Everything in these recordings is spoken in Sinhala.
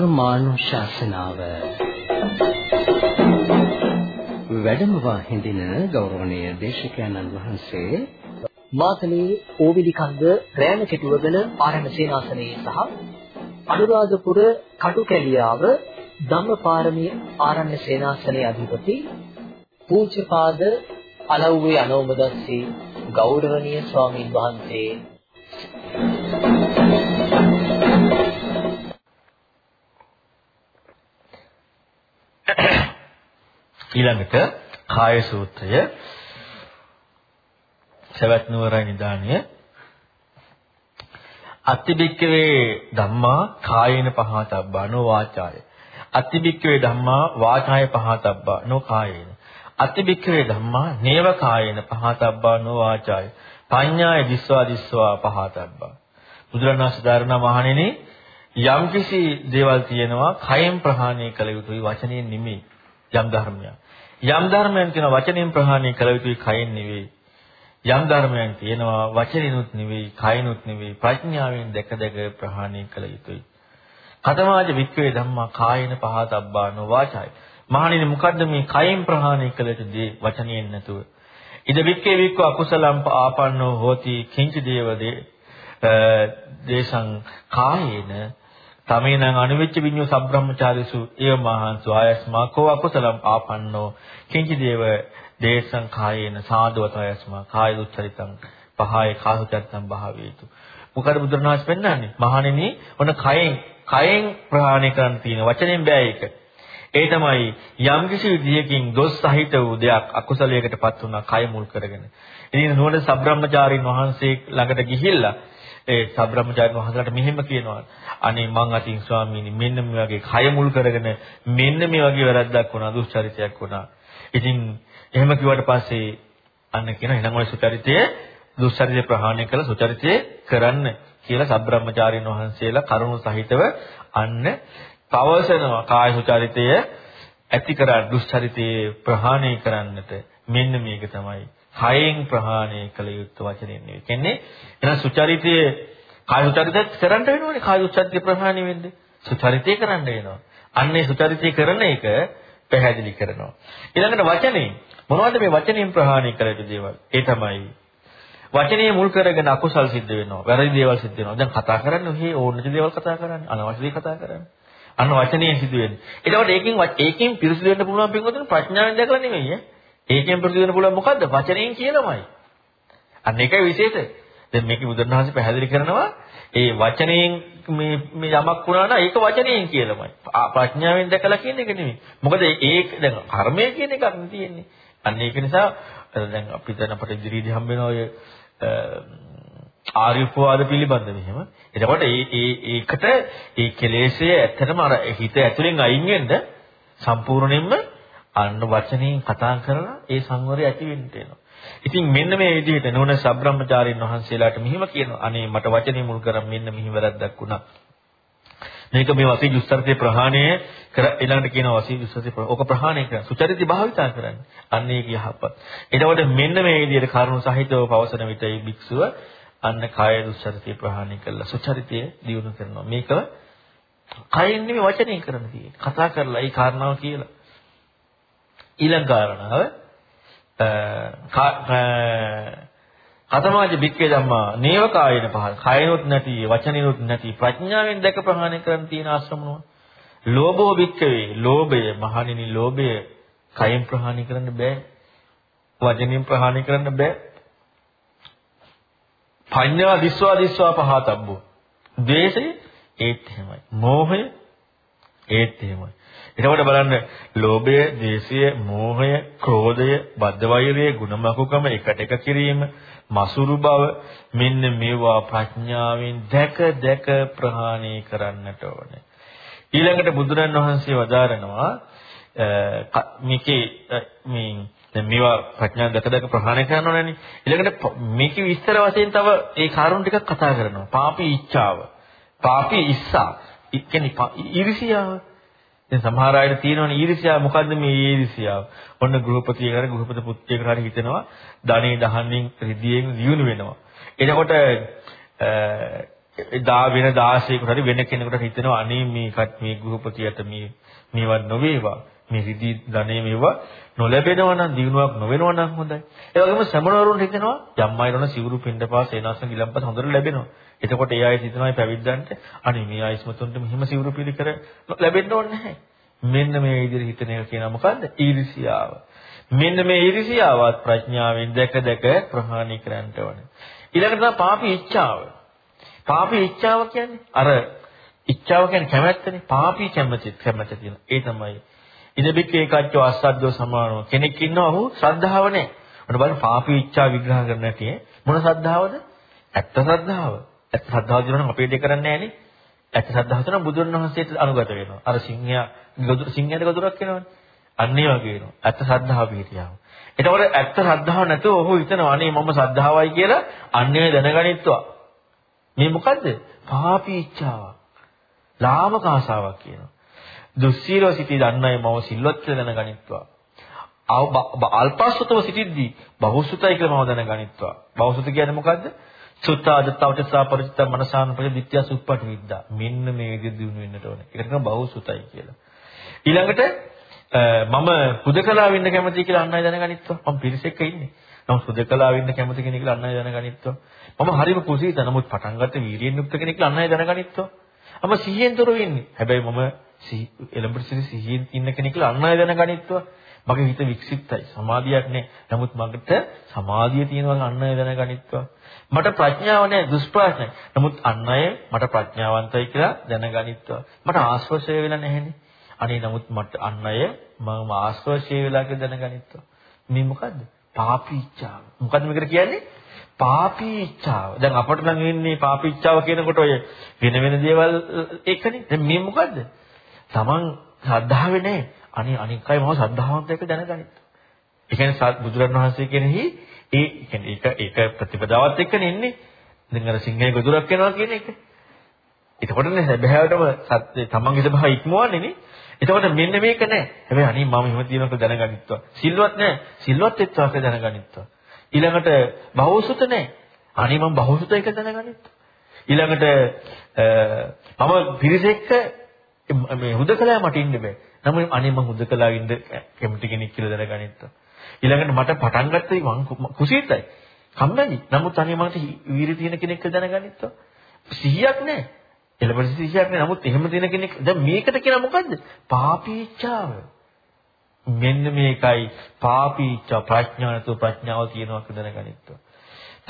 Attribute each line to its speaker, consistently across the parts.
Speaker 1: ධර්මානුශාසනාව. වැඩමවා හිඳින ගෞරවනීය දේශකයන්න් වහන්සේ
Speaker 2: මාතලේ ඕවිලිකන්ද රෑන කෙටුවගල ආරණ සේනාසනයේ සහ අනුරාධපුර කටුකැලියාව ධම්මපාරමී ආරණ්‍ය සේනාසනයේ අධිපති පූජ්‍යපාද අලව්වේ අනෝමදස්සී ගෞරවනීය ස්වාමීන් වහන්සේ.
Speaker 3: ඊළඟට කාය සූත්‍රය. සවැත් නුවර නිදානිය අත්තිබික්කවේ ධම්මා කායේන පහතබ්බා නෝ වාචාය. අත්තිබික්කවේ ධම්මා වාචාය පහතබ්බා නෝ කායේන. අත්තිබික්කවේ ධම්මා නේව කායේන පහතබ්බා නෝ වාචාය. පඤ්ඤාය දිස්වා දිස්වා පහතබ්බා. බුදුරණවහන්සේ ධර්ණ මහණෙනි යම්කිසි දේවල් තියෙනවා කයෙන් ප්‍රහාණය කළ යුතුයි වචනයෙන් නෙමෙයි. යම් ධර්මයක්. යම් ධර්මයන් කියන වචනෙන් ප්‍රහාණය කළ යුතුයි කයෙන් නෙවෙයි. යම් ධර්මයන් තියෙනවා වචනිනුත් නෙවෙයි කයනුත් නෙවෙයි ප්‍රඥාවෙන් දැක දැක ප්‍රහාණය කළ යුතුයි. කතමාජ වික්‍රේ ධම්මා කායන පහතබ්බා නොවාචයි. මහණෙනි මොකද්ද මේ කයෙන් ප්‍රහාණය කළ යුතු දේ වචනයෙන් නැතුව? ඉද වික්කේ වික්ක අකුසලම් ආපන්නෝ හෝති කිංච දේවදේ දේශං කායේන තමේනං අනුවිච්ච විඤ්ඤෝ සබ්‍රහ්මචාරිසු ඒව මහන්සු ආයස්මා කෝ අකුසලම් ආපන්නෝ. කිංචි දේව දේශං කායේන සාදවතයස්මා කාය දුච්චරිතං පහය කාහුචරිතං භාවේතු. මොකද බුදුරණාහි පෙන්නන්නේ? මහණෙනි ඔන්න කයෙන් කයෙන් ප්‍රහාණය කරන්න තියෙන වචනෙන් බෑ ඒක. ඒ තමයි යම්කිසි විදියකින් දොස් සහිත වූ දෙයක් අකුසලයකටපත් වුණා කය මුල් කරගෙන. ඉතින් නුවණ සබ්‍රහ්මචාරින් වහන්සේ ළඟට ගිහිල්ලා ඒ සබ්‍රහ්මචාරින් වහන්සේලාට මෙහෙම කියනවා. අනේ මං අතින් ස්වාමීනි මෙන්න මේ වගේ කය මුල් කරගෙන මෙන්න මේ වගේ වැරද්දක් වුණා දුස්චරිතයක් වුණා. ඉතින් එහෙම කිව්වට පස්සේ අන්න කියන එහෙනම් ඔය සුචරිතය දුස්චරිතය ප්‍රහාණය කළ සුචරිතය කරන්න කියලා සබ්‍රහ්මචාරින් වහන්සේලා කරුණු සහිතව අන්න පවසනවා කාය සුචරිතය ඇති කරා දුස්චරිතය ප්‍රහාණය කරන්නට මෙන්න මේක තමයි කයෙන් ප්‍රහාණය කළ යුතු වචනෙන් නෙවෙයි. කියන්නේ එහෙනම් සුචරිතයේ කාය සුචරිතය කරන්න වෙනවනේ. කාය සුචරිතය ප්‍රහාණය වෙන්නේ. සුචරිතය කරන්න වෙනවා. අන්නේ සුචරිතය කරන එක පැහැදිලි කරනවා. ඊළඟට වචනේ මොනවද මේ වචනයෙන් ප්‍රහාණය කළ යුතු දේවල්? ඒ තමයි වචනේ මුල් කරගෙන අකුසල් සිද්ධ වෙනවා. වැරදි දේවල් සිද්ධ වෙනවා. දැන් කතා කරන්නේ ඔහේ ඕනෙක දේවල් කතා කරන්නේ. අනවශ්‍ය දේ කතා කරන්නේ. අන්න වචනයෙන් සිදු වෙන්නේ. එතකොට ඒකෙන් ඒකෙන් පිරිසිදු වෙන්න පුළුවන් පින්වතුන් ප්‍රඥාවෙන් දැකලා නෙමෙයි ඈ. ඒකෙන් ප්‍රතිවෙන්න පුළුවන් මොකද්ද? වචනයෙන් කියලාමයි. අන්න ඒකයි විශේෂය. දැන් මේක බුදුරණවහන්සේ පැහැදිලි කරනවා ඒ වචනයෙන් මේ මේ යමක් වුණා නම් ඒක වචනයෙන් කියලාමයි. ප්‍රඥාවෙන් දැකලා කියන එක නෙමෙයි. මොකද ඒක දැන් කර්මය කියන එකක් තියෙන්නේ. අන්න ඒක නිසා දැන් අපි දැන් අපට ඉදිරියේදී හම්බ වෙන ඔය ආර්යපවාද පිළිබඳව එහෙම. එතකොට ඒ ඒ ඒකට ඒ කෙලෙස්ය ඇත්තටම අර හිත ඇතුලෙන් අයින් වෙන්න සම්පූර්ණයෙන්ම අන්න වචනයෙන් කතා කරලා ඒ සංවරය ඇති වෙන්න වෙනවා. ඉතින් මෙන්න මේ විදිහට නෝන සබ්‍රහ්මචාරින් වහන්සේලාට මෙහිම කියනවා. අනේ මට වචනේ මුල් කරන් මෙන්න මෙහි වැරද්දක් වුණා. මේක මේ වසී දුස්තරතේ ප්‍රහාණය කර ඊළඟට කියනවා වසී දුස්තරතේ ඕක ප්‍රහාණය කරන්න. සුචරිතය භාවිතා කරන්න. අන්න ඒක යහපත්. එතකොට මෙන්න මේ විදිහට කරුණු සහිතව පවසන විට මේ භික්ෂුව අන්න කාය දුස්තරතේ ප්‍රහාණය කළා. සුචරිතය දියුණු කරනවා. මේක කයෙන් නෙමෙයි වචනයෙන් කරන්න තියෙන්නේ. කතා කරලා ඒ කාරණාව කියලා. ඊළඟ කාරණාව කතමාජ බික්කේ ධම්මා නේව කායන පහල කයනොත් නැති වචනිනොත් නැති ප්‍රඥාවෙන් දැක ප්‍රහාණය කරන්න තියෙන ආශ්‍රමනුව ලෝභෝ බික්කවේ ලෝභය මහණෙනි ලෝභය කයෙන් ප්‍රහාණය කරන්න බෑ. වචනෙන් ප්‍රහාණය කරන්න බෑ. පඤ්ඤා දිස්වා දිස්වා පහතබ්බෝ ද්වේෂය ඒත් එහෙමයි. මෝහය ඒත් එහෙමයි. එතකොට බලන්න ලෝභය, ද්වේෂය, මෝහය, ක්‍රෝධය, බද්ධ වෛරය, ගුණමකුකම එකට එක කිරීම, මසුරු බව මෙන්න මේවා ප්‍රඥාවෙන් දැක දැක ප්‍රහාණය කරන්නට ඕනේ. ඊළඟට බුදුරන් වහන්සේ වදාරනවා මේකේ මේ දැන් මේවා ප්‍රඥාව දැක දැක ප්‍රහාණය කරනවනේ. ඊළඟට මේකේ විස්තර වශයෙන් තව ඒ කාරණු ටිකක් කතා කරනවා. පාපී ඉච්ඡාව. පාපී ඉස්සා. ඒ කියන්නේ ඊර්ෂියාව. දැන් සමහර අයට තියෙනවනේ ඊර්ෂ්‍යාව මොකද්ද මේ ඊර්ෂ්‍යාව? ඔන්න ගෘහපතියකට ගෘහපති පුත්‍රයෙකුට හරි හිතෙනවා ධනෙ දහන්නෙන් රිදියෙන් දියුණු වෙනවා. එතකොට දා වෙන 16කට හරි වෙන කෙනෙකුට හිතෙනවා අනේ මේකත් මේ ගෘහපතියට මේ මේවත් නොවේවා මේ රිදී ධනෙ මේවා නොලැබෙනවා නම් දිනුවක් නොවෙනවා නම් හොඳයි. ඒ වගේම සමනවරුන්ට හිතෙනවා යම්මයිරණ සිවුරු පින්ඩපා සේනාසන ගිලම්පස හොඳට ලැබෙනවා. එතකොට ඒ අය හිතනවා පැවිද්දන්ට අනේ මේ ආයස්මතුන්ට මෙහෙම සිවුරු පිළිකර ලැබෙන්න ඕනේ නැහැ. මෙන්න මේ විදිහට හිතන එක කියනවා මොකද්ද? ඊර්ෂියාව. මෙන්න මේ ඊර්ෂියාවත් ප්‍රඥාවෙන් දැක දැක ප්‍රහාණය කරන්න ඕනේ. ඊළඟට තමයි පාපී ඉච්ඡාව. පාපී ඉච්ඡාව කියන්නේ අර ඉච්ඡාව කියන්නේ කැමැත්තනේ. පාපී කැමැත්ත කැමැත්ත තියෙන. ඒ තමයි ඉදබික් ඒකච්චෝ අස්සද්දෝ සමානෝ කෙනෙක් ඉන්නවා ඔහු ශ්‍රද්ධාව නැහැ. ඔන්න බලන්න පාපී ඉච්ඡා විග්‍රහ කරන්න නැටි මොන ශ්‍රද්ධාවද? ඇත්ත ශ්‍රද්ධාව. ඇත්ත ශ්‍රද්ධාව කියනවා නම් අපේ දෙයක් කරන්නේ නැහනේ. ඇත්ත ශ්‍රද්ධාව තමයි බුදුන් වහන්සේට අනුගත වෙනවා. අර සිංහයා ගොදුර සිංහයාට ගොදුරක් වෙනවනේ. අන්න ඒ වගේ වෙනවා. ඇත්ත ශ්‍රද්ධාව පිළිතියාව. එතකොට ඇත්ත ශ්‍රද්ධාව නැතුව ඔහු හිතනවා අනේ මම ශ්‍රද්ධාවයි කියලා අන්නේ දැනගනිත්වා. මේ මොකද්ද? පාපී ඉච්ඡාවක්. ලාමක ආසාවක් කියනවා. දුස්සීලව සිටී දන්නයි මම සිල්වත් කියලා දැනගනිත්වා. අල්පස්සතව සිටිද්දී බහුසුතයි කියලා මම දැනගනිත්වා. බහුසුත කියන්නේ මොකද්ද? සුත්තාදත්තවට සාපරිචිත මනසාන ප්‍රතිත්‍ය සුප්පටි විද්දා. මෙන්න මේ විදිහ දිනු වෙන්නට ඕනේ. ඒකට කියනවා බහුසුතයි කියලා. ඊළඟට මම හුදකලා වෙන්න කැමතියි කියලා අන් අය දැනගනිත්වා. මම පිරිසෙක ඉන්නේ. නමුත් හුදකලා වෙන්න කැමති කෙනෙක් කියලා අන් අය දැනගනිත්වා. මම හරිම කුසීත නමුත් පටන් ගත්ත වීරියෙන් යුක්ත කෙනෙක් කියලා අන් අය දැනගනිත්වා. මම සිහියෙන් තොර වෙන්නේ. හැබැයි මම එළඹ සිටි සිහියෙන් ඉන්න කෙනෙක් කියලා අන් අය දැනගනිත්වා. මගේ හිත වික්සිතයි. සමාධියක් නැහැ. නමුත් මගට සමාධිය තියෙනවා අන් අය දැනගනිත්වා. මට ප්‍රඥාව නැහැ දුෂ්ප්‍රඥයි. නමුත් අන් අය මට ප්‍රඥාවන්තයි කියලා දැනගනිත්වා. මට ආශ්‍රවශය වෙලා නැහෙනේ. අනේ නමුත් මට අන් අය මම ආශ්‍රවශය වෙලා කියලා දැනගනිත්වා. මේ මොකද්ද? පාපී ඉච්ඡාව. මොකද්ද මේකට කියන්නේ? පාපී ඉච්ඡාව. දැන් අපට නම් වෙන්නේ පාපී ඉච්ඡාව කියනකොට ඔය වෙන වෙන දේවල් එකනේ. දැන් මේ මොකද්ද? Taman ශ්‍රද්ධාවේ නැහැ. අනේ අනික් අය මම ශ්‍රද්ධාවන්තයෙක් දැනගනිත්. ඒ කියන්නේ බුදුරණවහන්සේ කෙනෙහි ඒ කියන්නේ ඒක ඒක ප්‍රතිපදාවත් එක්කනේ ඉන්නේ. දැන් අර සිංහේ ගොදුරක් වෙනවා කියන එක. එතකොටනේ හැබෑවටම සත්‍ය තමන්ගේ ස්වභාවය ඉක්මවන්නේ නේ. එතකොට මෙන්න මේක නෑ. හැබැයි අනේ මම එහෙම තියෙනවක දැනගනිත්වා. සිල්වත් නෑ. සිල්වත් එක්වාක දැනගනිත්වා. ඊළඟට බහුසුත නෑ. අනේ මම බහුසුත එක දැනගනිත්වා. ඊළඟට මම පිරිස එක්ක මේ හුදකලා මට ඉන්න බෑ. නමුත් අනේ මම හුදකලා ඉන්න කැමති කෙනෙක් කියලා දැනගනිත්වා. ඊළඟට මට පටන් ගත්තේ මං කුසීතයි. කම්මැලි. නමුත් අනේ මට වීරිය තියෙන කෙනෙක් කියලා දැනගනිත්වා. සිහියක් නැහැ. එළපරි සිහියක් නැහැ. නමුත් එහෙම තියෙන කෙනෙක් දැන් මේකට කියන මොකද්ද? පාපීච්ඡාව. මෙන්න මේකයි පාපීච්ඡා ප්‍රඥාව නැතුව ප්‍රඥාව තියෙනවා කියලා දැනගනිත්වා.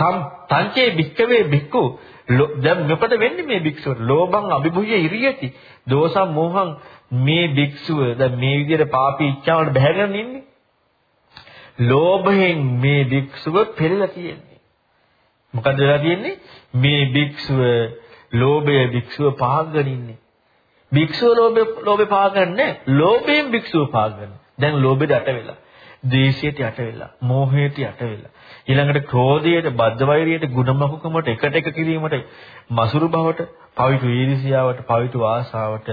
Speaker 3: තම් තංචේ භික්කවේ භික්ඛු දැන් මොකද වෙන්නේ මේ භික්ෂුවට? ලෝභං අභිභුය ඉරියති. දෝසම් මෝහං මේ භික්ෂුව දැන් මේ විදිහට පාපී ඉච්ඡාවට බැහැගෙන ඉන්නේ. ලෝභයෙන් මේ භික්ෂුව පෙළලා තියෙන්නේ. මොකද වෙලා තියෙන්නේ? මේ භික්ෂුව ලෝභය භික්ෂුව පාගගෙන ඉන්නේ. භික්ෂුව ලෝභය ලෝභය පාගන්නේ ලෝභයෙන් භික්ෂුව පාගන්නේ. දැන් ලෝභයට යට වෙලා. ද්වේෂයට යට වෙලා, මෝහයට යට වෙලා. ඊළඟට ක්‍රෝධයට, බද්ධ වෛරයට, ගුණමකුකමට එකට එක කිරීමට, මසුරු බවට, පවිතු ඊර්ෂියාවට, පවිතු ආසාවට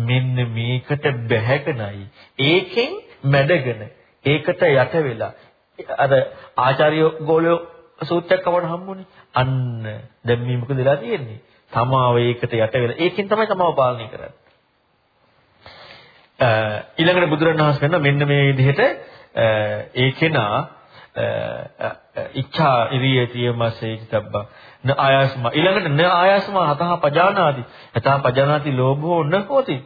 Speaker 3: මෙන්න මේකට බැහැගෙනයි. ඒකෙන් මැඩගෙන, ඒකට යට වෙලා අර ආචාර්ය ගෝලෝ සූත්‍රයක් අපට හම්බුනේ. අන්න දැන් මේ මොකද වෙලා තියෙන්නේ? තමාව ඒකට යට වෙලා ඒකෙන් තමයි තමාව පාලනය කරන්නේ. ඊළඟට බුදුරණවහන්සේ කරන මෙන්න මේ විදිහට ඒ කෙනා ඉච්ඡා ඉරියතිය මාසේකිතබ්බ න ආයස්ම. ඊළඟට න ආයස්ම හතහ පජානාති. හතහ පජානාති ලෝභෝ න හෝති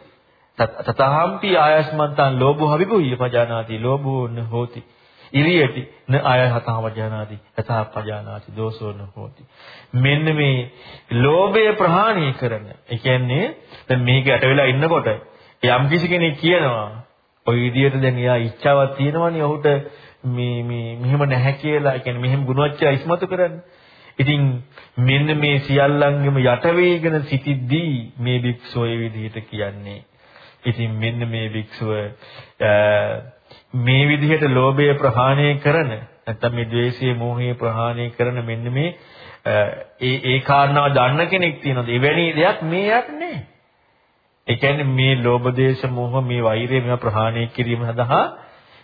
Speaker 3: තතහම්පි ආයස්මන්තං ලෝභෝ හවිභුය පජානාති ලෝභෝ න හෝති ඉරියති න ආය හතහ පජානාති. හතහ පජානාති දෝසෝ න හෝති මෙන්න මේ ලෝභය ප්‍රහාණය කරන ඒ කියන්නේ දැන් මේක යට වෙලා ඉන්නකොට යම් කිසි කෙනෙක් කියනවා ওই විදිහට දැන් එයා ඉච්ඡාවක් තියෙනවනේ ඔහුට මේ මේ මෙහෙම නැහැ කියලා, කියන්නේ මෙහෙම ගුණවච්චය ඉස්මතු කරන්න. ඉතින් මෙන්න මේ සියල්ලංගෙම යට වේගෙන සිටිද්දී මේ භික්ෂුව ඒ විදිහට කියන්නේ. ඉතින් මෙන්න මේ භික්ෂුව මේ විදිහට ලෝභය ප්‍රහාණය කරන නැත්නම් මේ ද්වේෂය, මෝහය ප්‍රහාණය කරන මෙන්න මේ ඒ ඒ කාරණාව දන්න කෙනෙක් තියෙනවා. එවැනි දෙයක් මේ යට නැහැ. ඒ කියන්නේ මේ ලෝභ දේශ මොහ මේ වෛරය මේවා ප්‍රහාණය කිරීම සඳහා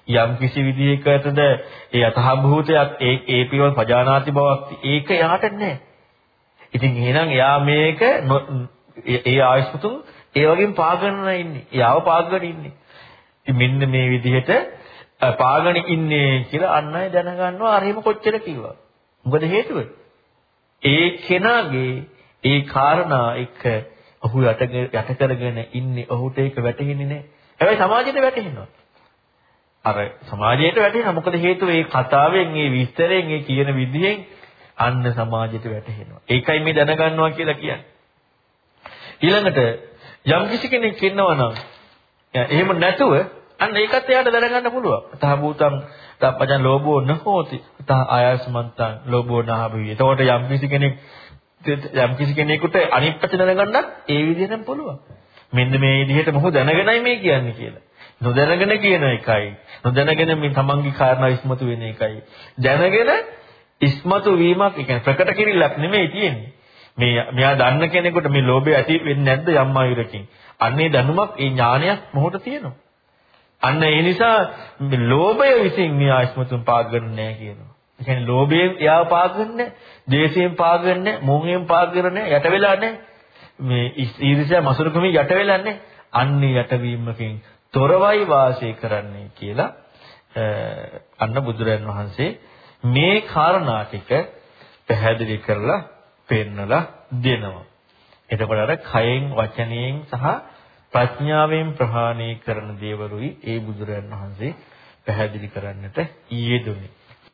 Speaker 3: යම් කිසි විදිහකටද ඒ යතහභූතයක් ඒ ඒ පිළිවෙල පජානාති බවක් ඒක යාට නැහැ. ඉතින් එහෙනම් එයා මේක ඒ ආයස්පතුන් ඒ වගේම පාගන්න ඉන්නේ. එයාව පාගගෙන ඉන්නේ. ඉතින් මෙන්න මේ විදිහට පාගගෙන ඉන්නේ කියලා අන් අය දැනගන්නවා අර එහෙම කොච්චර කිව්වා. මොකද හේතුව? ඒ කෙනාගේ ඒ කාරණා එක ඔහු යට යට කරගෙන ඉන්නේ ඔහුට ඒක වැටහෙන්නේ නැහැ. හැබැයි සමාජයට වැටහෙනවා. අර සමාජයට වැටෙනවා. මොකද හේතුව ඒ කතාවෙන්, ඒ විස්තරයෙන්, ඒ කියන විදිහෙන් අන්න සමාජයට වැටහෙනවා. ඒකයි මේ දැනගන්නවා කියලා කියන්නේ. ඊළඟට යම් කිසි කෙනෙක් ඉන්නවා නම් එහෙම නැතුව අන්න ඒකත් එයාට දැනගන්න පුළුවන්. තහ භූතං තප්පජන් ලෝභෝ නහෝති. තහ ආයස්මන්තං ලෝභෝ නහබවි. එතකොට යම් කිසි කෙනෙක් යම් කිසි කෙනෙකුට අනිත් පැත්ත දැනගන්නත් ඒ විදිහටම පුළුවන්. මෙන්න මේ විදිහට මොහො දැනගෙනයි මේ කියන්නේ කියලා. නොදැනගෙන කියන එකයි. නොදැනගෙන මේ තමන්ගේ කාරණා ඉස්මතු වෙන එකයි. දැනගෙන ඉස්මතු වීමක්, ඒ කියන්නේ ප්‍රකට කිරිල්ලක් නෙමෙයි තියෙන්නේ. මේ මෙයා දන්න කෙනෙකුට මේ ලෝභය ඇති වෙන්නේ නැද්ද යම් ආයුරකින්? අන්නේ දැනුමක්, ඒ ඥානයක් මොහොත තියෙනවා. අන්න ඒ නිසා මේ ලෝභය විසින් මේ ආයස්මතුන් පාගන්නේ නැහැ කියනවා. ඒ කියන්නේ ලෝභයෙන් එයාව පාගන්නේ, ද්වේෂයෙන් පාගන්නේ, මෝහයෙන් පාගන්නේ යට වෙලා නැහැ. මේ ඊර්ෂ්‍යා මසුරුකමේ යට වෙලා නැහැ. අන්නේ යටවීමකින් තොරවයි වාසය කරන්නේ කියලා අන්න බුදුරන් වහන්සේ මේ කාරණා ටික පැහැදිලි කරලා පෙන්නලා දෙනවා. එතකොට අර කයෙන් වචනයෙන් සහ ප්‍රඥාවෙන් ප්‍රහාණය කරන දේවරුයි ඒ බුදුරන් වහන්සේ පැහැදිලි කරන්නට ඊයේදුනේ.